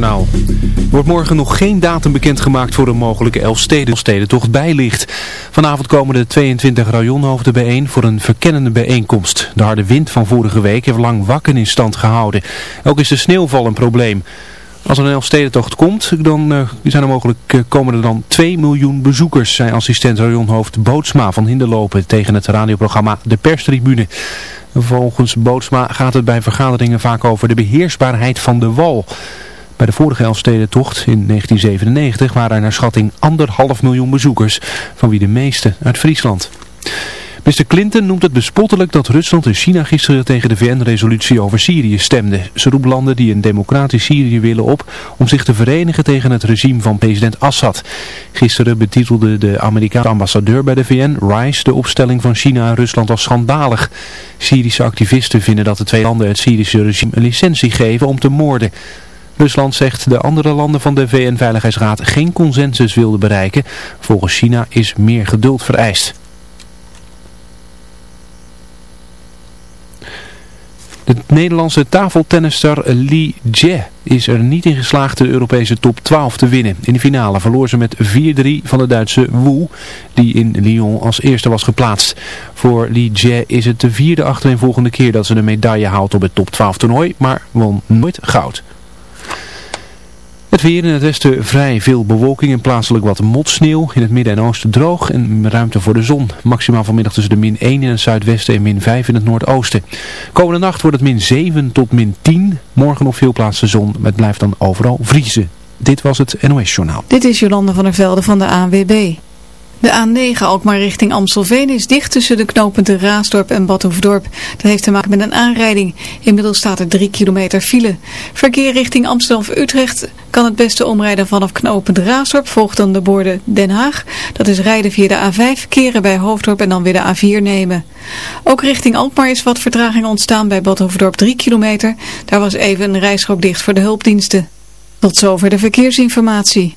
NOS-journaal. Wordt morgen nog geen datum bekendgemaakt voor een mogelijke Elfstedentocht bijlicht. Vanavond komen de 22 rajonhoofden bijeen voor een verkennende bijeenkomst. De harde wind van vorige week heeft lang wakken in stand gehouden. Ook is de sneeuwval een probleem. Als er een Elfstedentocht komt, dan uh, zijn er mogelijk, uh, komen er dan 2 miljoen bezoekers, zei assistent rajonhoofd Bootsma van Hinderlopen tegen het radioprogramma De Perstribune. Volgens Bootsma gaat het bij vergaderingen vaak over de beheersbaarheid van de wal. Bij de vorige Elfstedentocht in 1997 waren er naar schatting anderhalf miljoen bezoekers, van wie de meeste uit Friesland. Mr. Clinton noemt het bespottelijk dat Rusland en China gisteren tegen de VN-resolutie over Syrië stemden. Ze roept landen die een democratisch Syrië willen op om zich te verenigen tegen het regime van president Assad. Gisteren betitelde de Amerikaanse ambassadeur bij de VN, Rice, de opstelling van China en Rusland als schandalig. Syrische activisten vinden dat de twee landen het Syrische regime een licentie geven om te moorden. Rusland zegt de andere landen van de VN-veiligheidsraad geen consensus wilden bereiken. Volgens China is meer geduld vereist. De Nederlandse tafeltennister Li Jie is er niet in geslaagd de Europese top 12 te winnen. In de finale verloor ze met 4-3 van de Duitse Wu, die in Lyon als eerste was geplaatst. Voor Li Jie is het de vierde achtereenvolgende keer dat ze de medaille haalt op het top 12 toernooi, maar won nooit goud. Het weer in het westen vrij veel bewolking en plaatselijk wat motsneeuw. In het midden en oosten droog en ruimte voor de zon. Maximaal vanmiddag tussen de min 1 in het zuidwesten en min 5 in het noordoosten. Komende nacht wordt het min 7 tot min 10. Morgen op veel plaatsen zon. Het blijft dan overal vriezen. Dit was het NOS Journaal. Dit is Jolande van der Velde van de ANWB. De A9 Alkmaar richting Amstelveen is dicht tussen de knooppunten Raasdorp en Badhoefdorp. Dat heeft te maken met een aanrijding. Inmiddels staat er 3 kilometer file. Verkeer richting Amsterdam-Utrecht kan het beste omrijden vanaf knooppunt Raasdorp. Volgt dan de borden Den Haag. Dat is rijden via de A5, keren bij Hoofddorp en dan weer de A4 nemen. Ook richting Alkmaar is wat vertraging ontstaan bij Badhoefdorp 3 kilometer. Daar was even een rijstrook dicht voor de hulpdiensten. Tot zover de verkeersinformatie.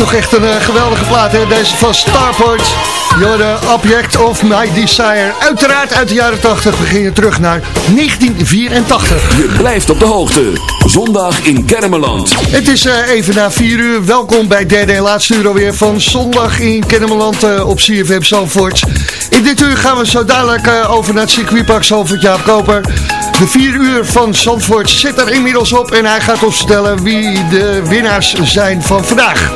Toch echt een uh, geweldige plaat, hè? Deze van Starport. You're object of my desire. Uiteraard uit de jaren 80. We gingen terug naar 1984. Je blijft op de hoogte. Zondag in Kennemerland. Het is uh, even na 4 uur. Welkom bij derde en laatste uur alweer van Zondag in Kennemerland uh, op CFM Zandvoort. In dit uur gaan we zo dadelijk over naar het circuitpark Zandvoort Jaap Koper. De 4 uur van Zandvoort zit er inmiddels op en hij gaat ons vertellen wie de winnaars zijn van vandaag.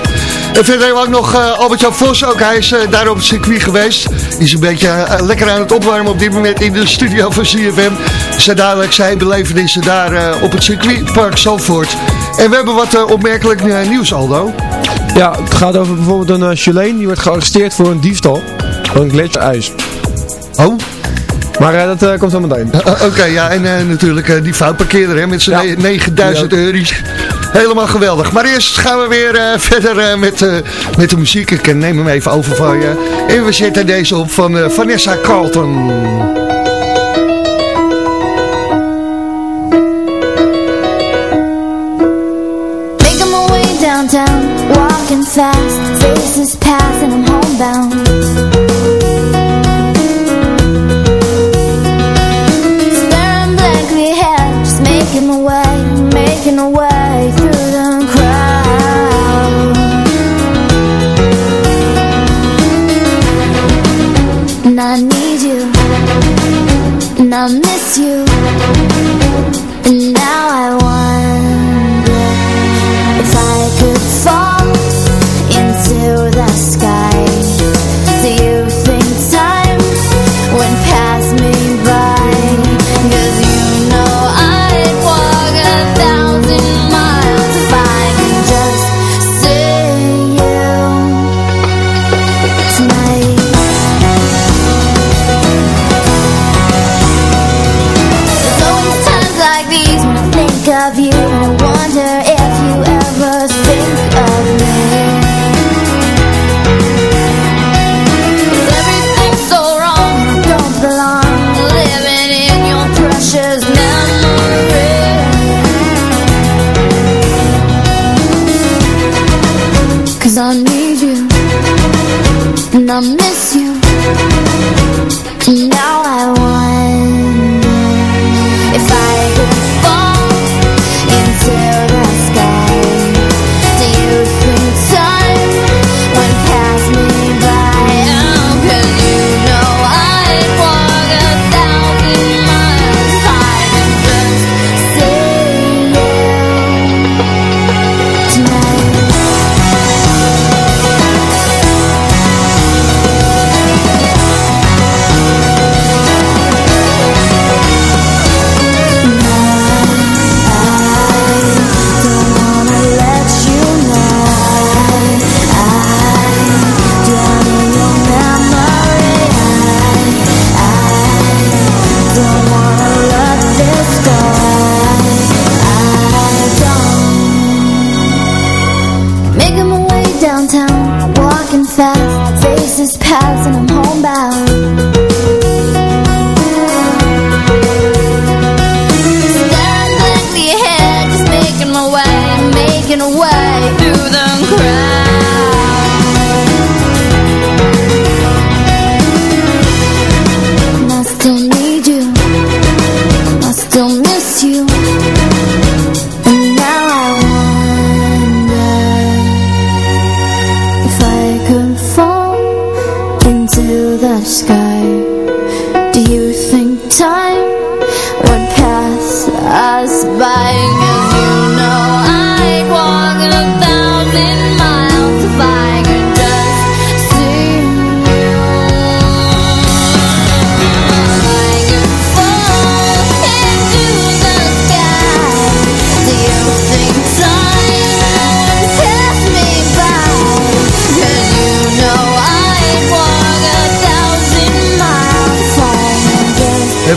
En verder hebben we ook nog uh, Albert-Jan Vos, ook hij is uh, daar op het circuit geweest. Die is een beetje uh, lekker aan het opwarmen op dit moment in de studio van CFM. Zo dadelijk zijn belevenissen daar op het circuitpark Zandvoort. En we hebben wat opmerkelijk nieuws, Aldo. Ja, het gaat over bijvoorbeeld een Chileen, die wordt gearresteerd voor een diefstal van een gletsjerijs. Oh? Maar uh, dat uh, komt zo meteen. Uh, Oké, okay, ja, en natuurlijk die foutparkeerder hè, met zijn ja. 9000 ja. euro's. Helemaal geweldig. Maar eerst gaan we weer verder met, met de muziek. Ik neem hem even over van je. En we zetten deze op van Vanessa Carlton. Making my way downtown, walking fast,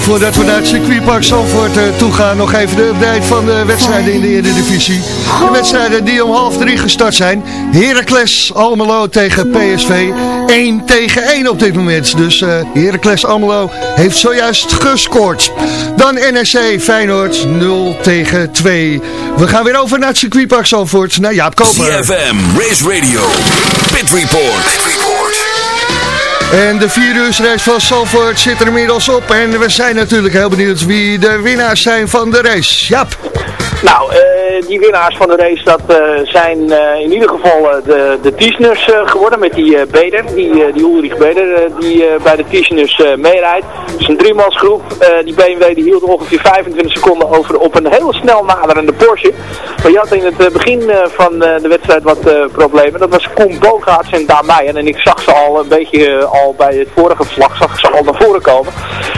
voordat we naar het circuitpark Zandvoort uh, toe gaan, nog even de update van de wedstrijden in de Eredivisie. De wedstrijden die om half drie gestart zijn. Heracles Almelo tegen PSV. 1 tegen 1 op dit moment. Dus uh, Heracles Almelo heeft zojuist gescoord. Dan NRC Feyenoord 0 tegen 2. We gaan weer over naar het circuitpark Zandvoort. Naar Jaap Koper. CFM Race Radio. Pit Report. En de vieruursrace van Salford zit er inmiddels op. En we zijn natuurlijk heel benieuwd wie de winnaars zijn van de race. Jaap. Nou, uh, die winnaars van de race, dat uh, zijn uh, in ieder geval de, de Tiesners geworden met die Beder, die, die Ulrich Beder, die bij de Tiesners meerijdt. Het is een driemansgroep. die BMW die hield ongeveer 25 seconden over op een heel snel naderende Porsche. Maar je had in het begin van de wedstrijd wat problemen. Dat was Koen Bogaerts en Daan Meijer. En ik zag ze al een beetje al bij het vorige verslag, zag ze al naar voren komen.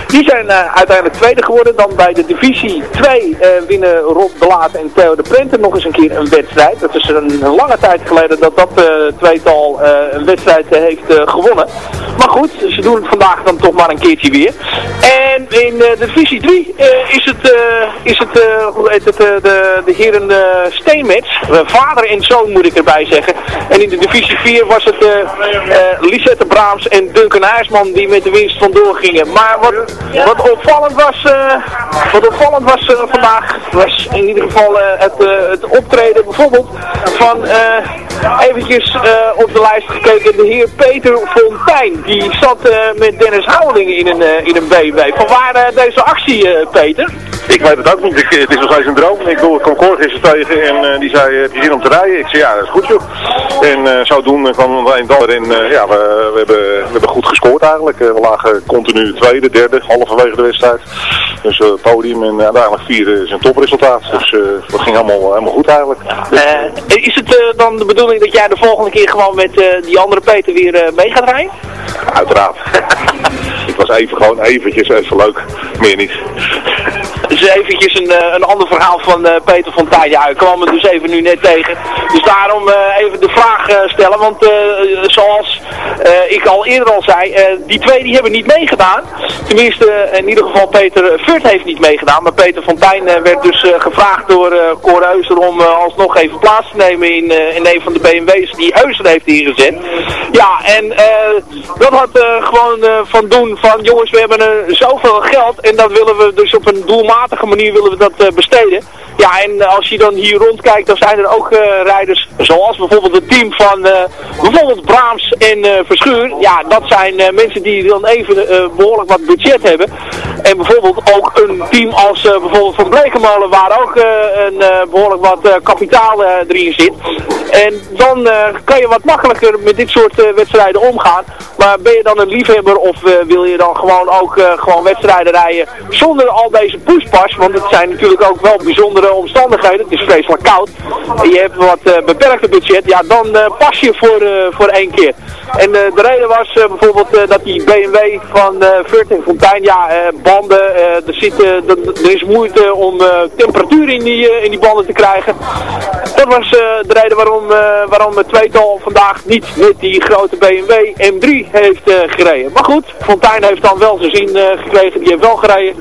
Die zijn uiteindelijk tweede geworden. Dan bij de divisie 2 winnen Rob de Laat en Theo de Prenter nog eens een keer een wedstrijd. Dat is een, lange tijd geleden dat dat uh, tweetal uh, een wedstrijd uh, heeft gewonnen. Maar goed, ze doen het vandaag dan toch maar een keertje weer. En in de divisie 3 is het, is het, hoe heet het de, de heren Steenmets. vader en zoon moet ik erbij zeggen. En in de divisie 4 was het Lisette Braams en Duncan Huisman die met de winst vandoor gingen. Maar wat, wat opvallend was, wat opvallend was vandaag, was in ieder geval het, het optreden bijvoorbeeld van eventjes op de lijst gekeken de heer Peter Fontijn. Die zat met Dennis Houweling in een, in een BMW. Van waar deze actie Peter? Ik weet het ook niet. Ik, het is nog steeds een droom. Ik bedoel, Concord is er tegen en uh, die zei, heb je zin om te rijden? Ik zei, ja, dat is goed joh. En uh, zodoende kwam we een dollar in. Uh, ja, we, we, hebben, we hebben goed gescoord eigenlijk. we lagen continu tweede, derde, halverwege de wedstrijd. Dus podium en uiteindelijk vierde is een topresultaat. Dus dat ging allemaal helemaal goed eigenlijk. is het dan de bedoeling dat jij de volgende keer gewoon met die andere Peter weer mee gaat rijden? Uiteraard. Het was even gewoon eventjes even leuk. Meer niet. Dus eventjes een, een ander verhaal van uh, Peter Fontijn. Ja, ik kwam er dus even nu net tegen. Dus daarom uh, even de vraag stellen. Want zoals ik al eerder al zei, die twee die hebben niet meegedaan. Tenminste, in ieder geval Peter Furt heeft niet meegedaan. Maar Peter Fontijn werd dus gevraagd door uh, Cor Heuser om alsnog even plaats te nemen in, in een van de BMW's die Heuser heeft ingezet. Ja, en dat had gewoon van doen van jongens, we hebben zoveel geld en dat willen we dus op een manier willen we dat uh, besteden. Ja, en uh, als je dan hier rondkijkt, dan zijn er ook uh, rijders, zoals bijvoorbeeld het team van bijvoorbeeld Braams en Verschuur. Ja, dat zijn mensen die dan even behoorlijk wat budget hebben. En bijvoorbeeld ook een team als bijvoorbeeld van Blekemolen, waar ook een behoorlijk wat kapitaal erin zit. En dan kan je wat makkelijker met dit soort wedstrijden omgaan. Maar ben je dan een liefhebber of wil je dan gewoon ook gewoon wedstrijden rijden zonder al deze pushpas, want het zijn natuurlijk ook wel bijzondere omstandigheden. Het is vreselijk koud. En je hebt wat uh, beperkte budget. Ja, dan uh, pas je voor, uh, voor één keer. En de reden was bijvoorbeeld dat die BMW van Furt en Fontijn, ja, banden, er, zit, er is moeite om temperatuur in die, in die banden te krijgen. Dat was de reden waarom, waarom het tweetal vandaag niet met die grote BMW M3 heeft gereden. Maar goed, Fontijn heeft dan wel zijn zin gekregen, die heeft wel gereden.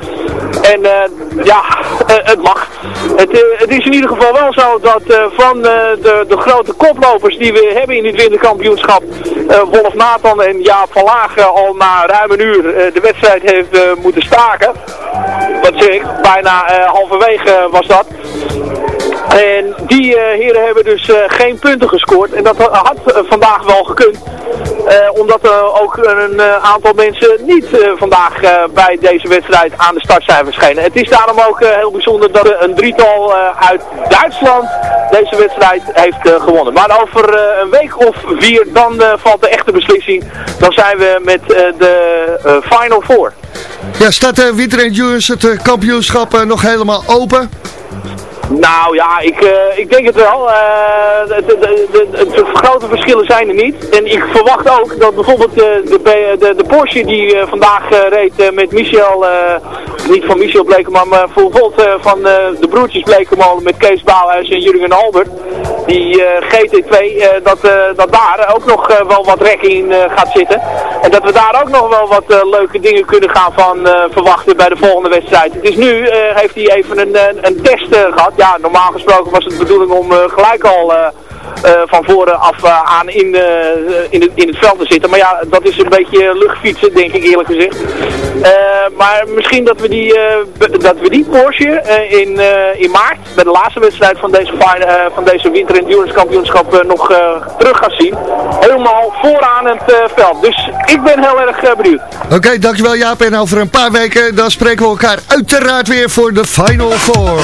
En uh, ja, uh, het mag. Het, uh, het, is in ieder geval wel zo dat van de, de grote koplopers die we hebben in dit winterkampioenschap, Wolf Nathan en Jaap van Laag al na ruim een uur de wedstrijd heeft moeten staken. Wat zeg ik, bijna halverwege was dat. En die uh, heren hebben dus uh, geen punten gescoord. En dat had uh, vandaag wel gekund. omdat er ook een aantal mensen niet vandaag bij deze wedstrijd aan de start zijn verschenen. Het is daarom ook heel bijzonder dat een drietal uit Duitsland deze wedstrijd heeft gewonnen. Maar over een week of vier, dan valt de echte beslissing. Dan zijn we met de Final Four. Ja, staat Winter Endurance het kampioenschap nog helemaal open? Nou ja, ik, uh, ik denk het wel. Uh, de, de, de, grote verschillen zijn er niet. En ik verwacht ook dat bijvoorbeeld de, de, Porsche die vandaag reed met Michel, niet van Michel Blekeman, maar bijvoorbeeld van de broertjes Blekeman met Kees Bouwhuis en Jurgen Albert. die GT2, dat, dat daar ook nog wel wat rek in gaat zitten. En dat we daar ook nog wel wat leuke dingen kunnen gaan van verwachten bij de volgende wedstrijd. Het is nu, heeft hij even een, een test gehad. Ja, normaal gesproken was het de bedoeling om gelijk al... Uh, van voren af aan in, in, het, in het veld te zitten. Maar ja, dat is een beetje luchtfietsen, denk ik eerlijk gezegd. maar misschien dat we die, dat we die Porsche in, in maart, bij de laatste wedstrijd van deze, van deze Winter Endurance Kampioenschap, nog terug gaan zien. Helemaal vooraan het veld. Dus ik ben heel erg benieuwd. Oké, dankjewel Jaap. En over een paar weken dan spreken we elkaar uiteraard weer voor de Final Four.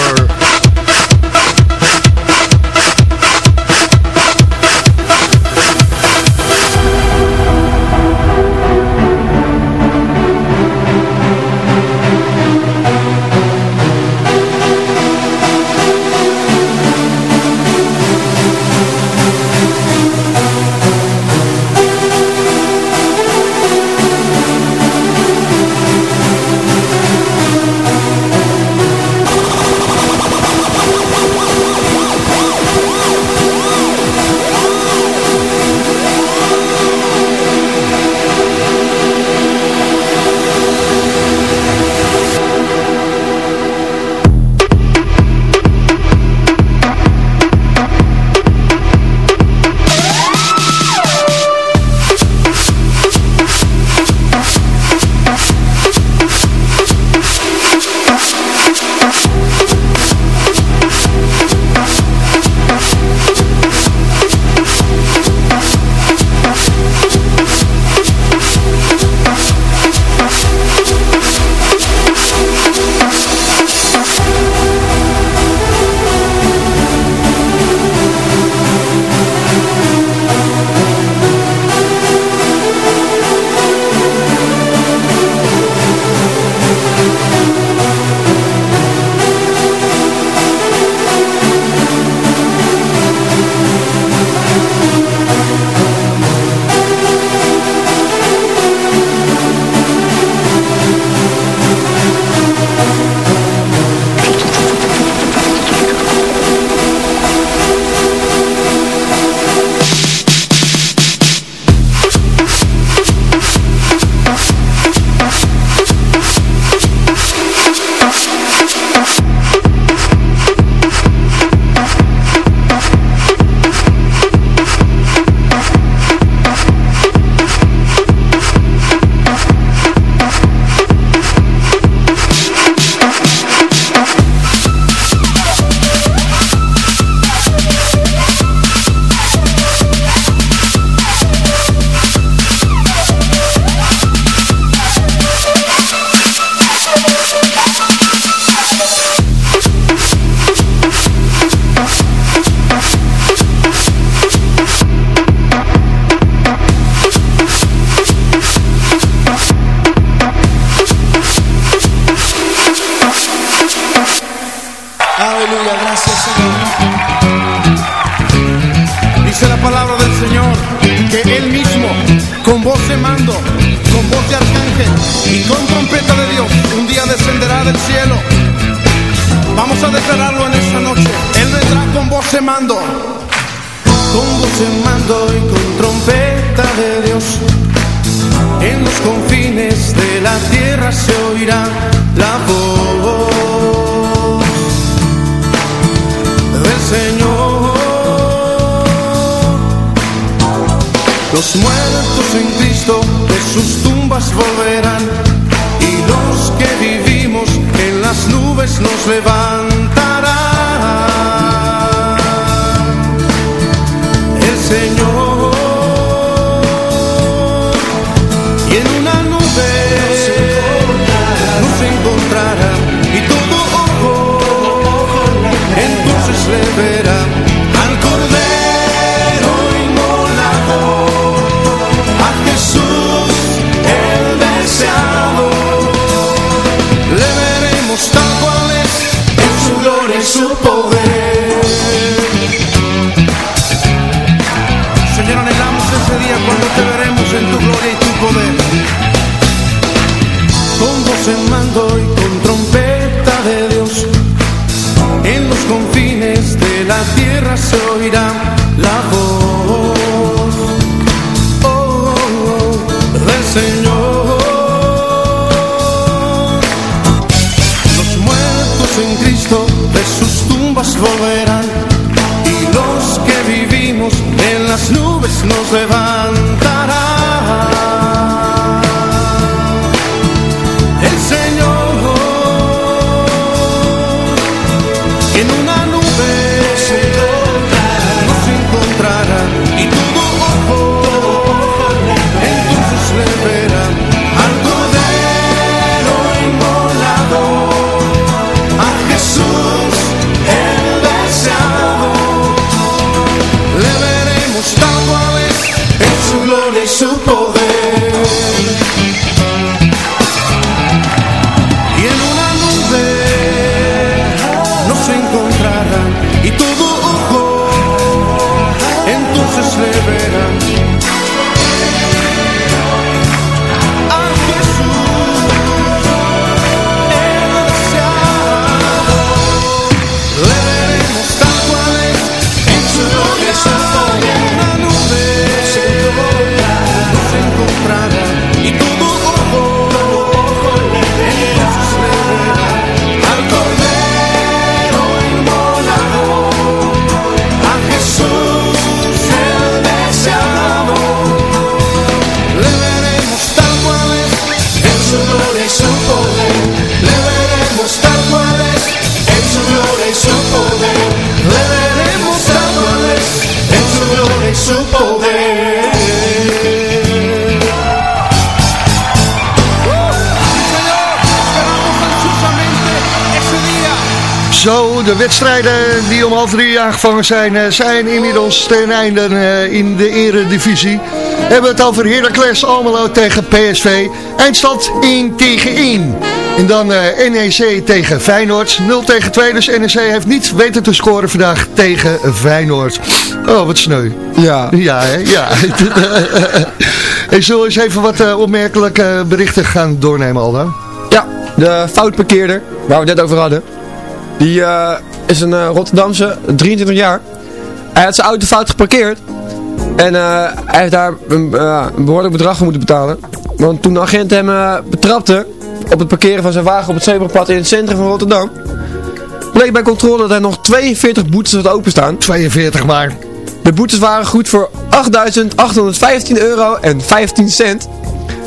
de sus tumbas volverán y los que vivimos en las nubes nos levantarán. El Señor y en una nube nos encontrará, y todo ojo entonces le verá. Los confines de la tierra se oirá la voz oh, oh, oh, del Señor. Los muertos en Cristo de sus tumbas volverán y los que vivimos en las nubes nos levantarán. Su gloria y su poder. Y en una nube nos encontrarán y todo de wedstrijden die om half drie aangevangen zijn, eh, zijn inmiddels ten einde eh, in de eredivisie. We hebben het over Heracles Almelo tegen PSV. Eindstand 1 tegen 1. En dan eh, NEC tegen Feyenoord. 0 tegen 2, dus NEC heeft niet weten te scoren vandaag tegen Feyenoord. Oh, wat sneu. Ja. Ja, hè? ja. zullen we eens even wat opmerkelijke berichten gaan doornemen, Aldo? Ja, de foutparkeerder, waar we het net over hadden. Die eh, is een eh, Rotterdamse, 23 jaar. Hij had zijn auto fout geparkeerd. En eh, hij heeft daar een, eh, een behoorlijk bedrag voor moeten betalen. Want toen de agent hem betrapte op het parkeren van zijn wagen op het zebrapad in het centrum van Rotterdam. Bleek bij controle dat hij nog 42 boetes had openstaan. 42 maar. De boetes waren goed voor 8.815 euro en 15 cent.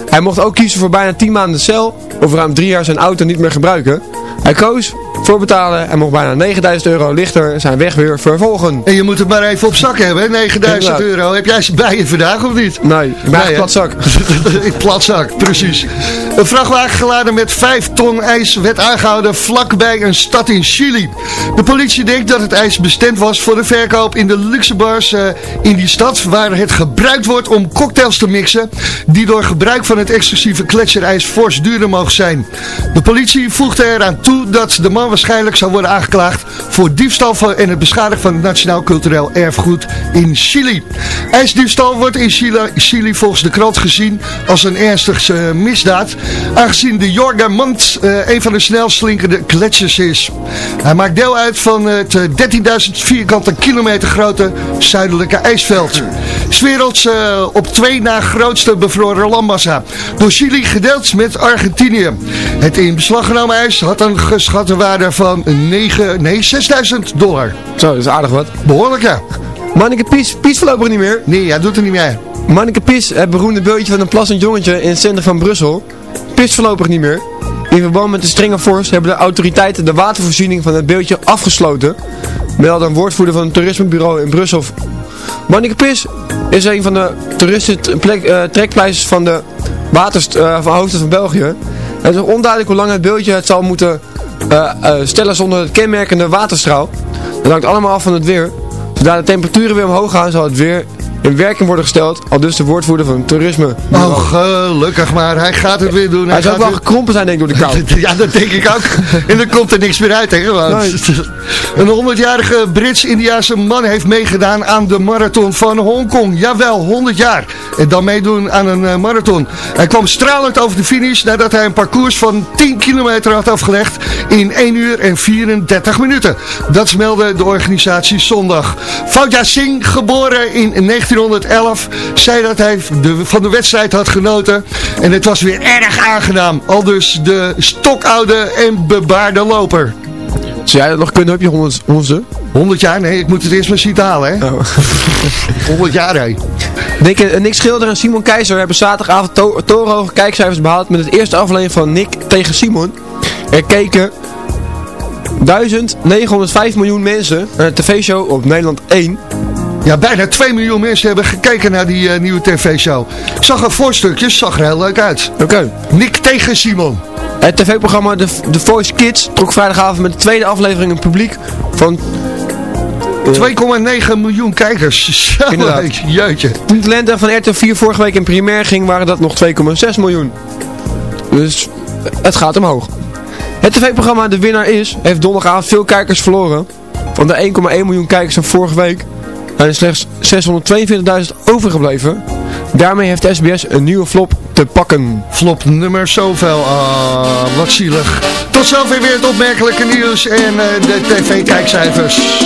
Hij mocht ook kiezen voor bijna 10 maanden cel of ruim 3 jaar zijn auto niet meer gebruiken. Hij koos voor betalen en mocht bijna 9000 euro lichter zijn weg weer vervolgen. En je moet het maar even op zak hebben, hè? 9000 Inderdaad. euro. Heb jij ze bij je vandaag of niet? Nee, ik ben Nee, platzak. In platzak, precies. Een vrachtwagen geladen met 5 ton ijs werd aangehouden vlakbij een stad in Chili. De politie denkt dat het ijs bestemd was voor de verkoop in de luxe bars eh, in die stad... waar het gebruikt wordt om cocktails te mixen... die door gebruik van het exclusieve gletsjerijs fors duurder mogen zijn. De politie voegde eraan toe dat de man waarschijnlijk zou worden aangeklaagd... voor diefstal van, en het beschadigen van het Nationaal Cultureel Erfgoed in Chili. IJsdiefstal wordt in Chili, Chili volgens de krant gezien als een ernstig eh, misdaad... aangezien de Jorgamont eh een van de snelst slinkende gletsjers is. Hij maakt deel uit van het eh, 13.000 vierkante kilometer grote zuidelijke ijsveld. Is werelds eh, op twee na grootste bevroren landmassa. Door Chili gedeeld met Argentinië. Het in beslag genomen ijs had een geschatte waarde van 9, nee, 6000 dollar. Zo, dat is aardig wat. Behoorlijk ja. Manneke Pies, Pies voorlopig niet meer. Nee, hij doet er niet meer. Manneke Pies, het beroemde beeldje van een plassend jongetje in het centrum van Brussel. Pies voorlopig niet meer. In verband met de strenge vorst hebben de autoriteiten de watervoorziening van het beeldje afgesloten. Meldde een woordvoerder van het toerismebureau in Brussel. Manneke Pis is een van de toeristentrekpleisters van de waters, eh, van hoofdstad van België. Het is nog onduidelijk hoe lang het beeldje het zal moeten eh, eh, stellen zonder het kenmerkende waterstraal. Dat hangt allemaal af van het weer. Zodra de temperaturen weer omhoog gaan zal het weer in werking worden gesteld, al dus de woordvoerder van toerisme. Oh, gelukkig maar. Hij gaat het weer doen. Hij zou ook wel weer- gekrompen zijn denk ik door de kou. Ja, dat denk ik ook. En dan komt er niks meer uit, hè, gewoon. Een 100-jarige Brits-Indiaanse man heeft meegedaan aan de marathon van Hongkong. Jawel, 100 jaar. En dan meedoen aan een eh, marathon. Hij kwam stralend over de finish nadat hij een parcours van 10 kilometer had afgelegd in 1 uur en 34 minuten. Dat meldde de organisatie zondag. Fauja Singh, geboren in 1911, zei dat hij de, van de wedstrijd had genoten. En het was weer erg aangenaam. Al dus de stokoude en bebaarde loper. Zou jij dat nog kunnen op je honderd, honderdste? 100 jaar? Nee, ik moet het eerst maar zien halen, hè? 100 jaar, hè? Nick, eh, Nick Schilder en Simon Keizer hebben zaterdagavond to torenhoge kijkcijfers behaald met het eerste aflevering van Nick tegen Simon. Er keken 1905 miljoen mensen naar de tv-show op Nederland 1. Ja, bijna 2 miljoen mensen hebben gekeken naar die eh, nieuwe tv-show. Ik zag een voorstukje, zag er heel leuk uit. Oké. Nick tegen Simon. Het tv-programma The, The Voice Kids trok vrijdagavond met de tweede aflevering een publiek van... 2,9 miljoen kijkers. Zo, jeetje. Toen de lente van RTL 4 vorige week in primair ging, waren dat nog 2,6 miljoen. Dus het gaat omhoog. Het tv-programma De Winnaar Is heeft donderdagavond veel kijkers verloren. Van de 1,1 miljoen kijkers van vorige week er slechts 622.000 overgebleven. Daarmee heeft SBS een nieuwe flop te pakken. Flop nummer zoveel. Ah, wat zielig. Tot zover weer het opmerkelijke nieuws en eh, de tv-kijkcijfers.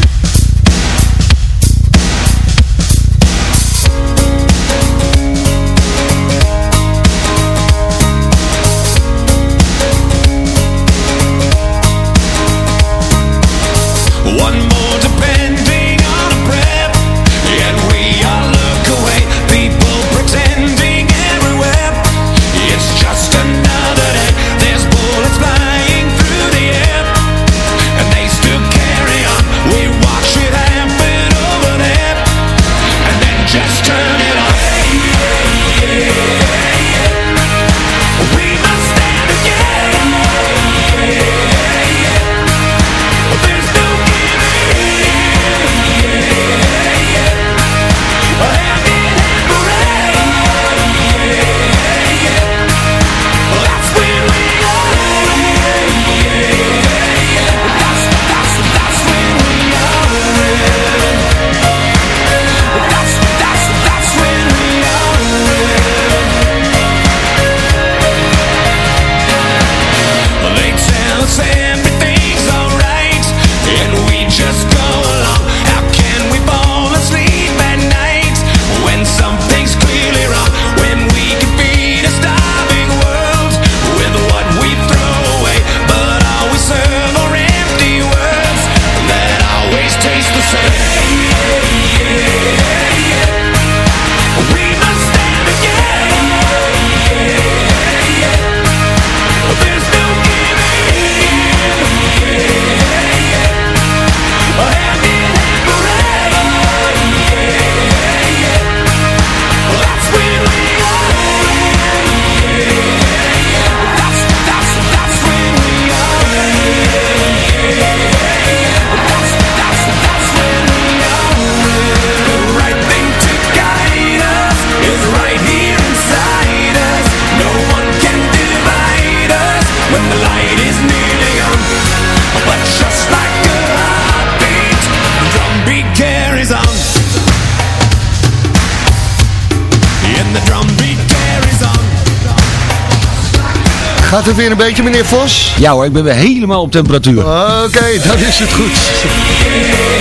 Gaat het weer een beetje, meneer Vos? Ja hoor, ik ben weer helemaal op temperatuur. Oké, dan is het goed.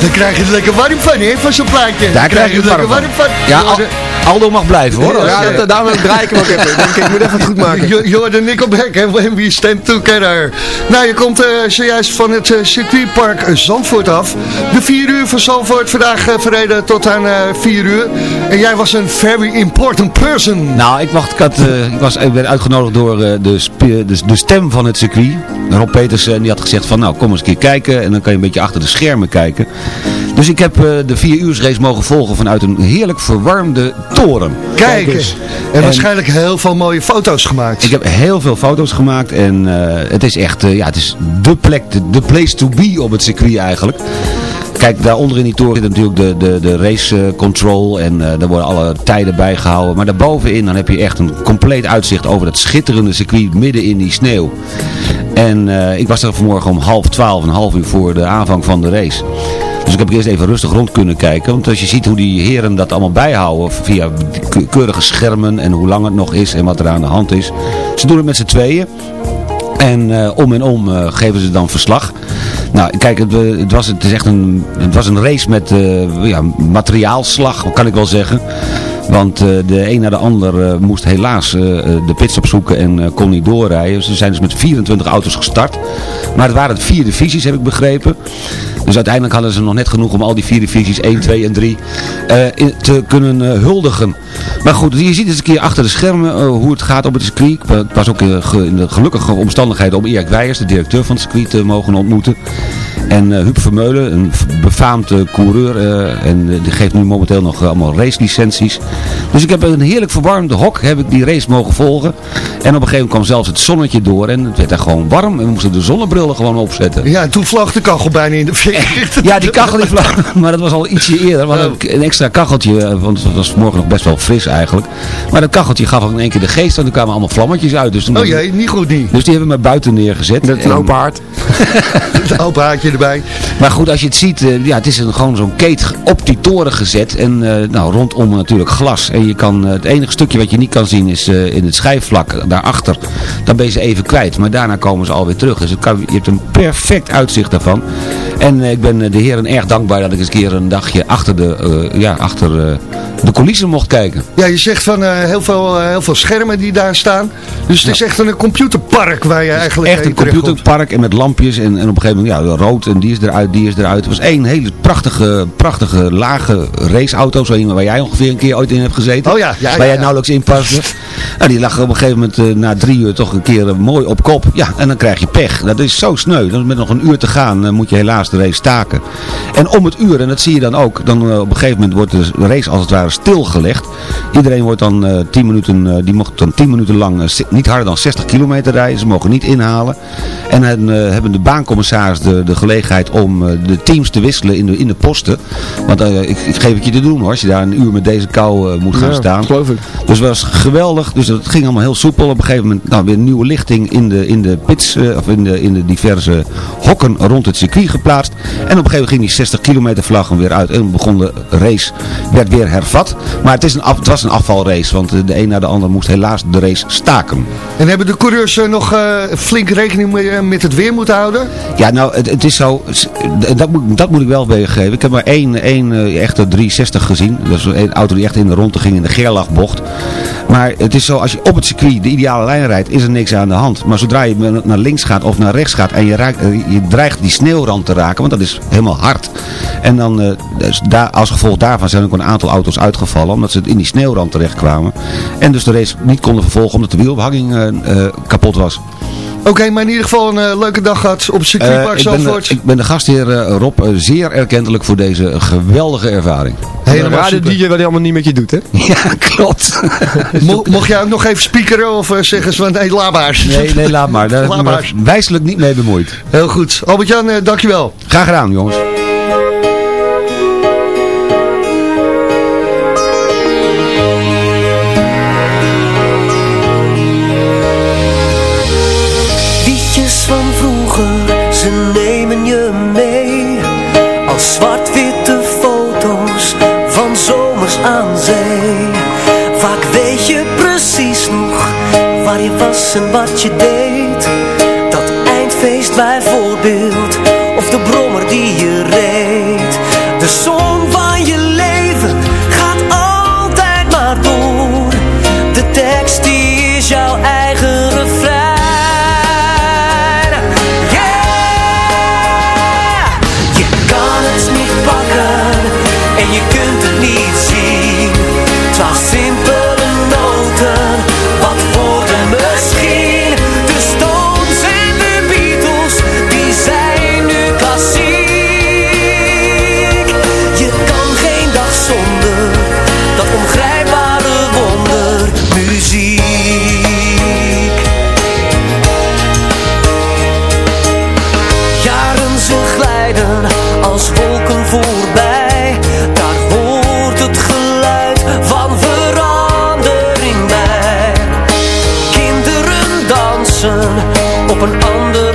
Daar krijg je het lekker warm van, hè, van zo'n plaatje. Daar krijg je het lekker warm van. Ja, Al- Aldo mag blijven hoor. Ja, Ja, dat, daarom draai ik hem ook even. Ik denk, ik moet even het goed maken. Hoorde Nickelback en When We Stand Together. Nou, je komt eh, zojuist van het eh, circuitpark Zandvoort af. De 4 uur van Zandvoort, vandaag eh, verreden tot aan eh 4 uur. En jij was een very important person. Nou, ik, wacht, ik, had, eh, ik, was, ik werd uitgenodigd door eh, de, de, de stem van het circuit. Rob Petersen. En die had gezegd van nou kom eens een keer kijken. En dan kan je een beetje achter de schermen kijken. Dus ik heb eh, de 4 uur race mogen volgen vanuit een heerlijk verwarmde toren. Kijk eens. En waarschijnlijk heel veel mooie foto's gemaakt. Ik heb heel veel foto's gemaakt en eh, het is echt, eh, ja, het is de plek, de, place to be op het circuit eigenlijk. Kijk, daaronder in die toren zit natuurlijk de, de, de race control en eh, daar worden alle tijden bijgehouden. Maar daarbovenin dan heb je echt een compleet uitzicht over dat schitterende circuit midden in die sneeuw. En ik was er vanmorgen om half twaalf, een half uur voor de aanvang van de race. Dus ik heb eerst even rustig rond kunnen kijken. Want als je ziet hoe die heren dat allemaal bijhouden via ke- keurige schermen en hoe lang het nog is en wat er aan de hand is. Ze doen het met z'n tweeën. En eh, om en om eh, geven ze dan verslag. Nou, kijk, het, eh, het, was, het, is echt een, het was een race met ja, materiaalslag, kan ik wel zeggen. Want eh, de een na de ander eh, moest helaas eh, de pits opzoeken en kon niet doorrijden. Ze zijn dus met 24 auto's gestart. Maar het waren vier divisies, heb ik begrepen. Dus uiteindelijk hadden ze nog net genoeg om al die vier divisies, 1, 2 en 3, eh, in- te kunnen huldigen. Maar goed, je ziet eens een keer achter de schermen hoe het gaat op het circuit. Ik was ook in de gelukkige omstandigheden om Erik Weijers, de directeur van het circuit, te mogen ontmoeten. En eh Huub Vermeulen, een v- befaamd eh, coureur. eh, en eh, die geeft nu momenteel nog allemaal racelicenties. Dus ik heb een heerlijk verwarmde hok, heb ik die race mogen volgen. En op een gegeven moment kwam zelfs het zonnetje door en het werd daar gewoon warm. En we moesten de zonnebrillen gewoon opzetten. Ja, en toen vloog de kachel bijna in de fik. Ja, die kachel die vlag, maar dat was al ietsje eerder. We hadden een extra kacheltje, want het was vanmorgen nog best wel fris eigenlijk. Maar dat kacheltje gaf ook in één keer de geest en er kwamen allemaal vlammetjes uit. Dus toen Oh jee, niet goed niet. Dus die hebben we maar buiten neergezet. Met een En- open haard. Het open haartje Maar goed, als je het ziet, eh, ja, het is een, gewoon zo'n keet op die toren gezet. En eh, nou, rondom natuurlijk glas. En je kan, eh, het enige stukje wat je niet kan zien is eh, in het schijfvlak daarachter. Dan ben je ze even kwijt. Maar daarna komen ze alweer terug. Dus het kan, je hebt een perfect uitzicht daarvan. En eh, ik ben eh, de heren erg dankbaar dat ik eens een keer een dagje achter de, eh, ja, achter, de coulissen mocht kijken. Ja, je zegt van heel, veel, heel veel schermen die daar staan. Dus het is echt een computerpark waar je eigenlijk Echt een computerpark en met lampjes en, en op een gegeven moment ja, rood en die is eruit, die is eruit. Het was één hele prachtige, prachtige lage raceauto, zo waar jij ongeveer een keer ooit in hebt gezeten. Oh ja, ja, waar jij nauwelijks in paste. Nou, die lag op een gegeven moment na drie uur toch een keer mooi op kop. Ja, en dan krijg je pech. Dat is zo sneu. Dan met nog een uur te gaan moet je helaas de race staken. En om het uur, en dat zie je dan ook, dan eh, op een gegeven moment wordt de race als het ware stilgelegd. Iedereen wordt dan eh 10 minuten, eh, die mocht dan 10 minuten lang eh, niet harder dan 60 kilometer rijden. Ze mogen niet inhalen. En dan eh, hebben de baancommissaris de, de gelegenheid om eh, de teams te wisselen in de, in de posten. Want eh, ik, ik geef het je te doen hoor, als je daar een uur met deze kou eh, moet gaan Ja, staan. geloof ik. Dus het was geweldig. Dus het ging allemaal heel soepel. Op een gegeven moment nou, weer nieuwe lichting in de, in de pits, eh, of in de, in de diverse hokken rond het circuit geplaatst. En op een gegeven moment ging die 60 kilometer vlag weer uit. En begon de race, werd weer hervat. Maar het, is een af, het was een afvalrace, want de een na de ander moest helaas de race staken. En hebben de coureurs eh, nog eh, flink rekening mee, eh, met het weer moeten houden? Ja, nou, het, het is zo, dat moet, dat moet ik wel weergeven. Ik heb maar één, één echte 360 gezien. Dat is een auto die echt in de ronde ging in de Gerlachbocht. Maar het is zo, als je op het circuit de ideale lijn rijdt, is er niks aan de hand. Maar zodra je naar- links gaat of naar rechts gaat en je, raakt, je dreigt die sneeuwrand te raken, want dat is helemaal hard. En dan, eh, dus daar, als gevolg daarvan zijn ook een aantal auto's uitgevallen, omdat ze in die sneeuwrand terechtkwamen. En dus de race niet konden vervolgen omdat de wielbehagging eh, eh, kapot was. Oké, maar in ieder geval een eh, leuke dag gehad op Eh, circuitpark ben de, Zandvoort. ik ben de gastheer Rob zeer erkentelijk voor deze geweldige ervaring. Helemaal super. DJ wat hij allemaal niet met je doet, hè? Ja, klopt. Mo- mocht jij ook nog even speakeren of zeggen ze van nee, laat maar. Nee, nee, laat maar. Daar heb ik Laat me maar. wijselijk niet mee bemoeid. Heel goed. Albert-Jan, dankjewel. Graag gedaan, jongens. Ze nemen je mee Als zwart-witte foto's van zomers aan zee. Vaak weet je precies nog waar je was en wat je deed. Dat eindfeest bijvoorbeeld, of de brommer die je reed. De zon op een andere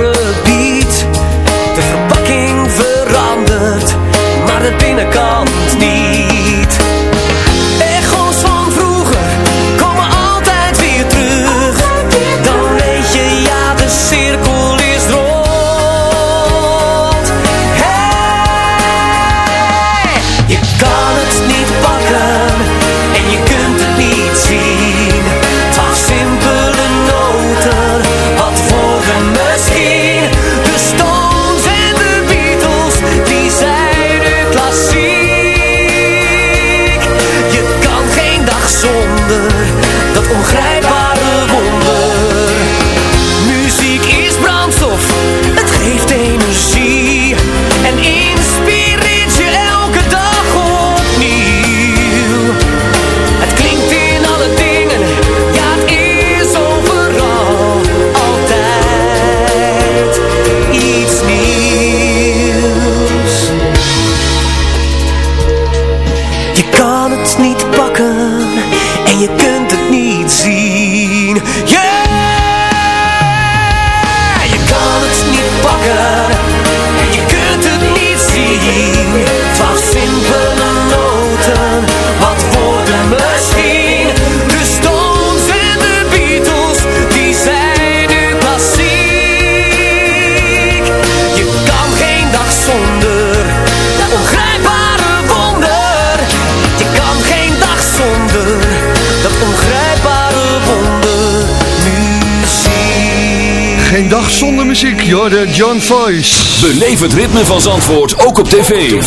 de John Voice. Beleef het ritme van Zandvoort ook op tv.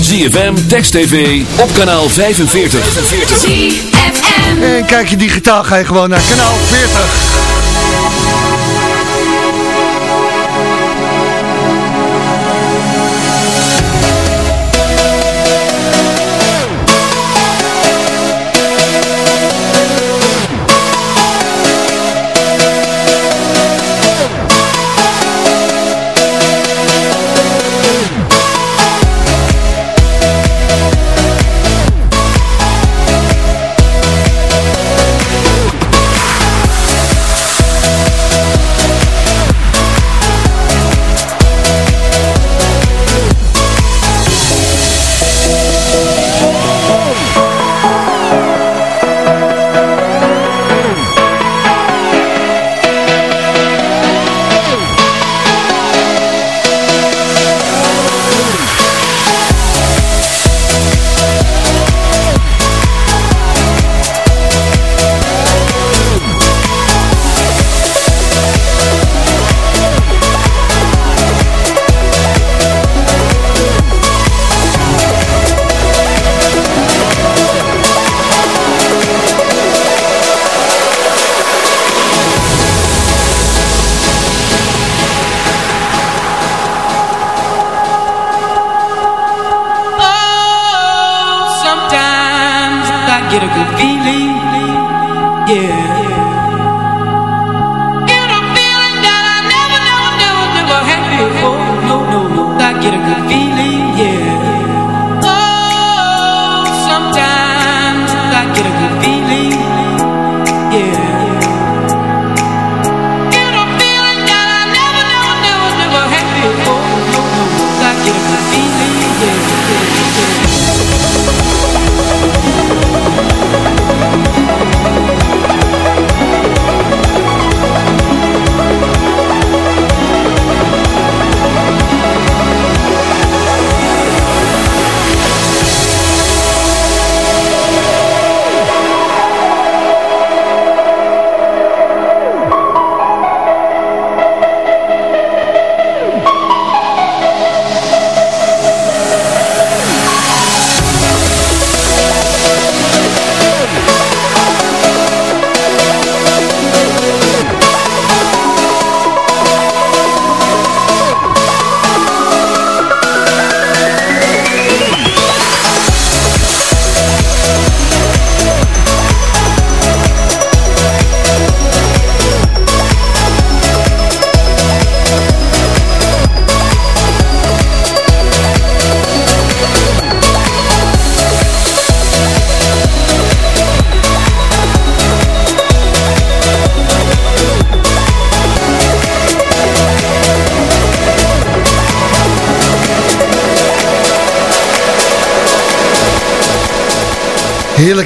ZFM, Text TV, op kanaal 45. En kijk je digitaal, ga je gewoon naar kanaal 40.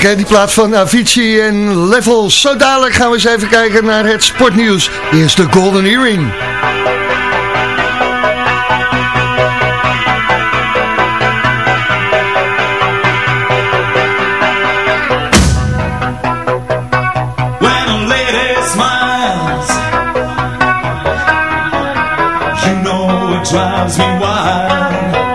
hè, die plaats van Avicii en Level. Zo dadelijk gaan we eens even kijken naar het sportnieuws. Eerst de Golden Earring. drives me wild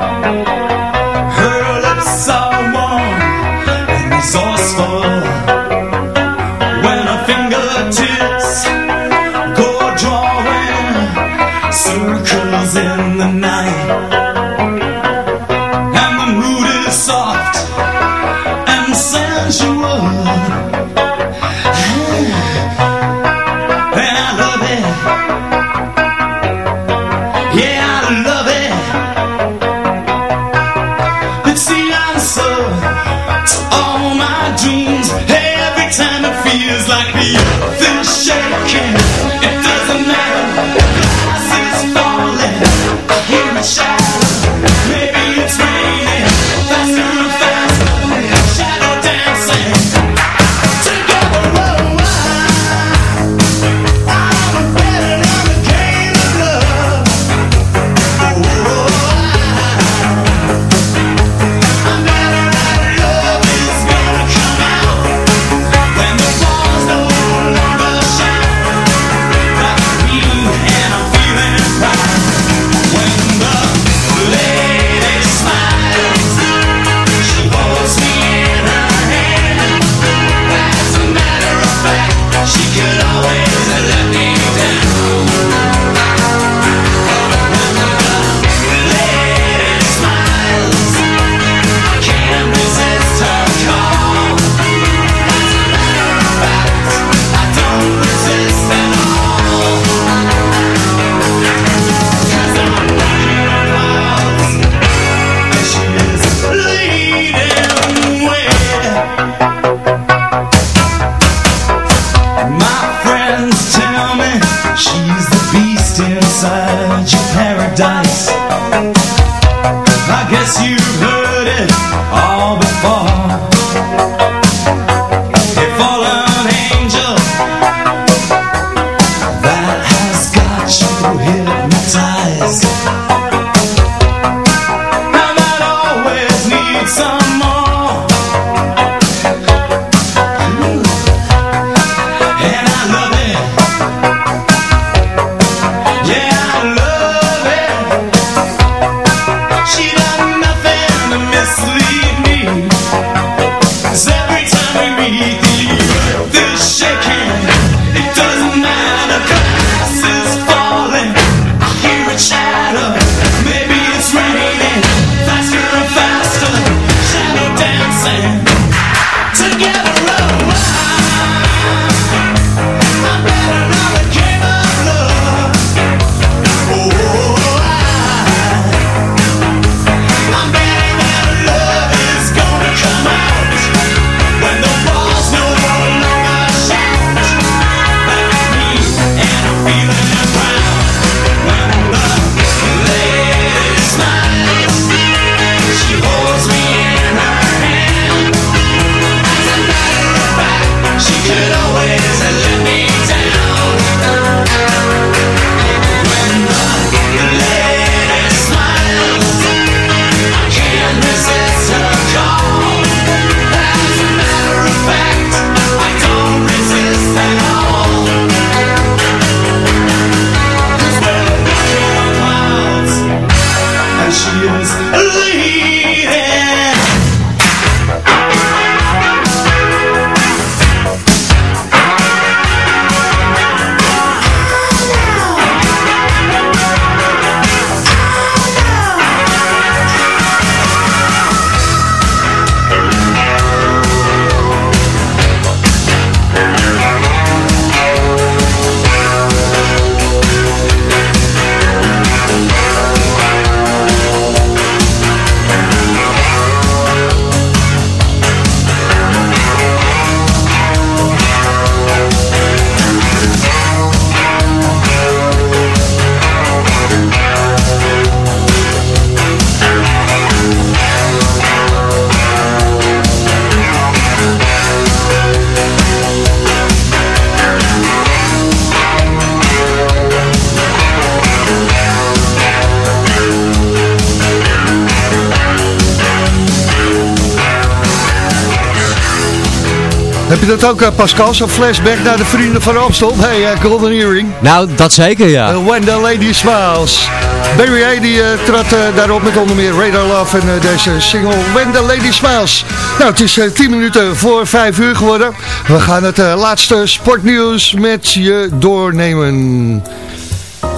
je dat ook, eh, Pascal? Zo'n flashback naar de vrienden van Amstel? Hey, eh, Golden Earring. Nou, dat zeker, ja. Uh, When the Lady Smiles. Barry A. die eh, trad eh, daarop met onder meer Radar Love en eh, deze single When the Lady Smiles. Nou, het is eh, 10 minuten voor 5 uur geworden. We gaan het eh, laatste sportnieuws met je doornemen.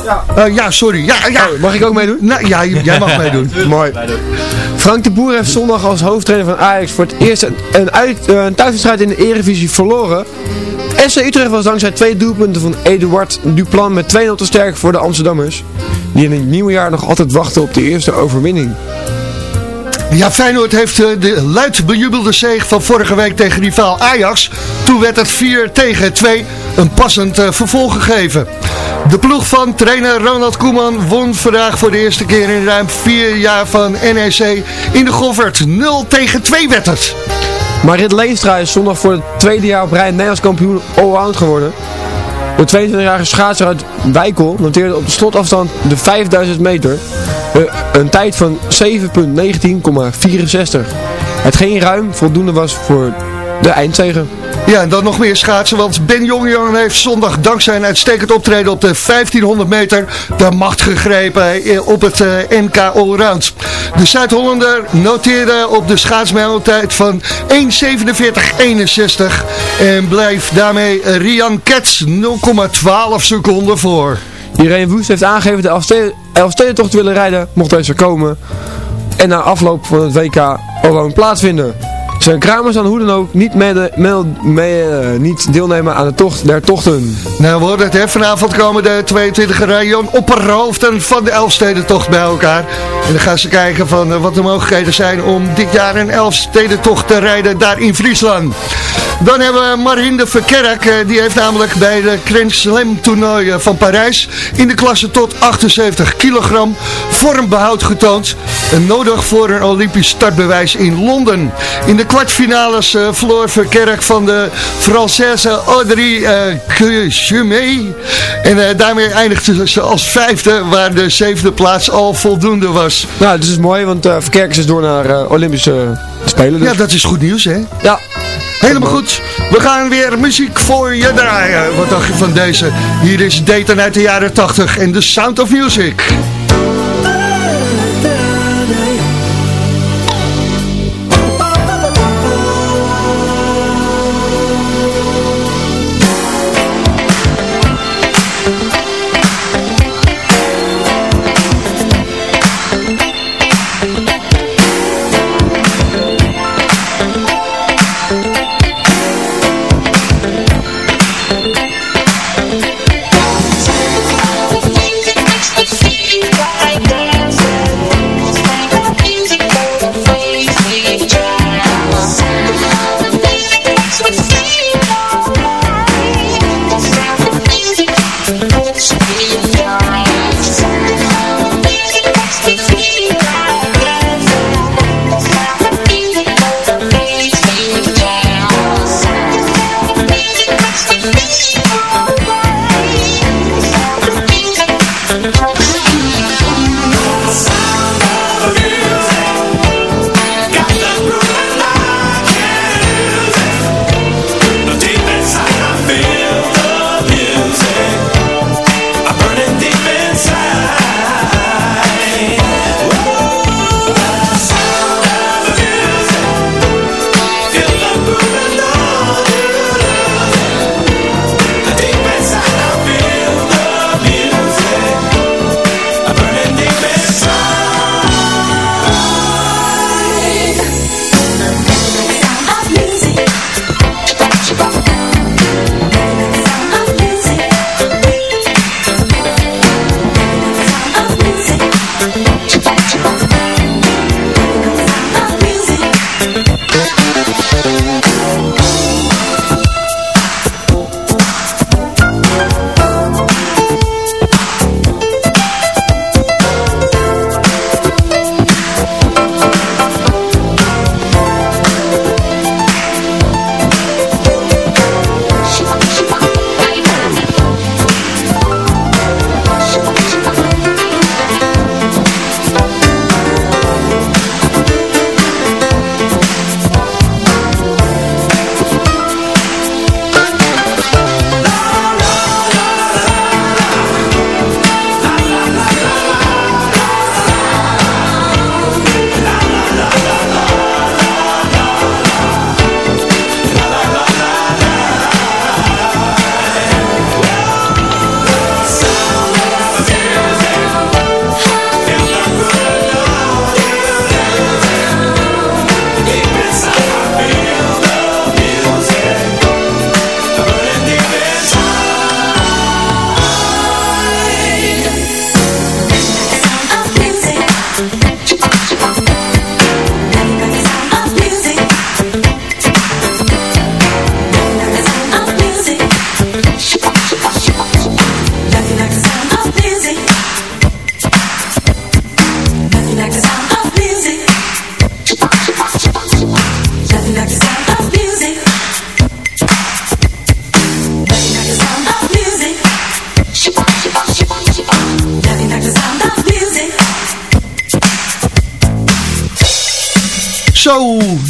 Ja, ja sorry. Ja, ja. mag ik ook meedoen? Nou, ja, jij mag meedoen. Mooi. Frank de Boer heeft zondag als hoofdtrainer van Ajax voor het eerst een, een, eh, thuiswedstrijd in de Eredivisie verloren. FC Utrecht was dankzij twee doelpunten van Eduard Duplan met 2-0 te sterk voor de Amsterdammers. Die in het nieuwe jaar nog altijd wachten op de eerste overwinning. Ja, Feyenoord heeft eh, de luid bejubelde zege van vorige week tegen rivaal Ajax. Toen werd het 4 tegen 2 een passend eh, vervolg gegeven. De ploeg van trainer Ronald Koeman won vandaag voor de eerste keer in ruim vier jaar van NEC in de Goffert. 0 tegen 2 werd het. Marit Leenstra is zondag voor het tweede jaar op rij Nederlands kampioen allround geworden. De 22-jarige schaatser uit Wijkel noteerde op de slotafstand de 5000 meter eh, een tijd van 7.19,64. Hetgeen ruim voldoende was voor de eindzege. Ja, en dan nog meer schaatsen, want Ben Jongjan heeft zondag dankzij een uitstekend optreden op de 1500 meter de macht gegrepen eh, op het eh, NK Allround. De Zuid-Hollander noteerde op de schaatsmijltijd van 1.47.61 en blijft daarmee Rian Kets 0,12 seconden voor. Irene Woest heeft aangegeven de Elfsteden- Elfstedentocht te willen rijden, mocht deze komen. En na afloop van het WK Allround plaatsvinden. Zijn kramers dan hoe dan ook niet, mee, eh, niet deelnemen aan de tocht der tochten. Nou, we het. Vanavond komen de 22 Rayon opperhoofden van de Elfstedentocht bij elkaar. En dan gaan ze kijken van eh, wat de mogelijkheden zijn om dit jaar een Elfstedentocht te rijden daar in Friesland. Dan hebben we Marin de Verkerk, eh, die heeft namelijk bij de Grand Slam toernooi van Parijs in de klasse tot 78 kilogram vormbehoud getoond. En nodig voor een Olympisch startbewijs in Londen. In de kwartfinales eh, verloor Verkerk van de Française Audrey uh. En eh, daarmee eindigde ze als vijfde, waar de zevende plaats al voldoende was. Nou, dit is mooi, want eh Verkerkers is door naar Olympische Spelen. Dus. Ja, dat is goed nieuws, hè? Ja. Helemaal goed. We gaan weer muziek voor je draaien. Wat dacht je van deze? Hier is Dayton uit de jaren 80 en The Sound of Music.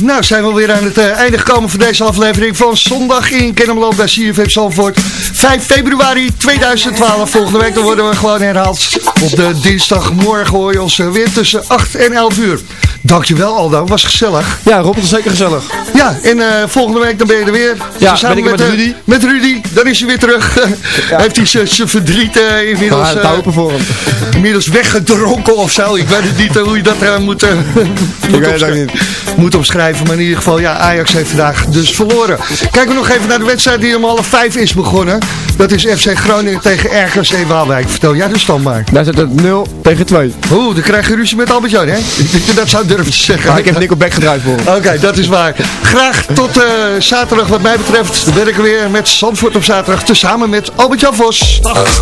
Nou zijn we weer aan het eh, einde gekomen van deze aflevering van Zondag in Kennemerland bij CFM Zandvoort. 5 februari 2012, volgende week dan worden we gewoon herhaald. Op de dinsdagmorgen hoor je ons eh, weer tussen 8 en 11 uur. Dankjewel Aldo, was gezellig. Ja, Rob, is zeker gezellig. Ja, en eh, volgende week dan ben je er weer. Ja, Samen ben ik met eh, Rudy. met Rudy, dan is hij weer terug. Heeft hij zijn- verdriet eh, inmiddels... Hopen voor hem. inmiddels weggedronken of zo. Ik weet het niet hoe je dat moet, moet, omschrijven. moet omschrijven. Maar in ieder geval, ja, Ajax heeft vandaag dus verloren. Kijken we nog even naar de wedstrijd die om half vijf is begonnen. Dat is FC Groningen tegen RKC Waalwijk. Vertel jij de stand maar. Daar zit het 0 tegen 2. Oeh, dan krijg je ruzie met Albert-Jan, hè? Dat zou durven te zeggen. Ja, ik heb Nico Beck gedraaid voor. Oké, dat is waar. Graag tot eh, zaterdag wat mij betreft. Dan ben ik er weer met Zandvoort op zaterdag. Tezamen met Albert-Jan Vos. Dag.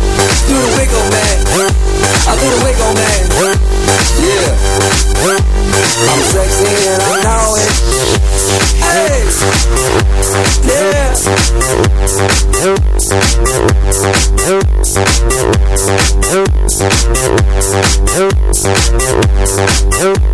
Do the wiggle, man. I do wiggle, man. Yeah. I'm sexy and I know it. Hey. Yeah.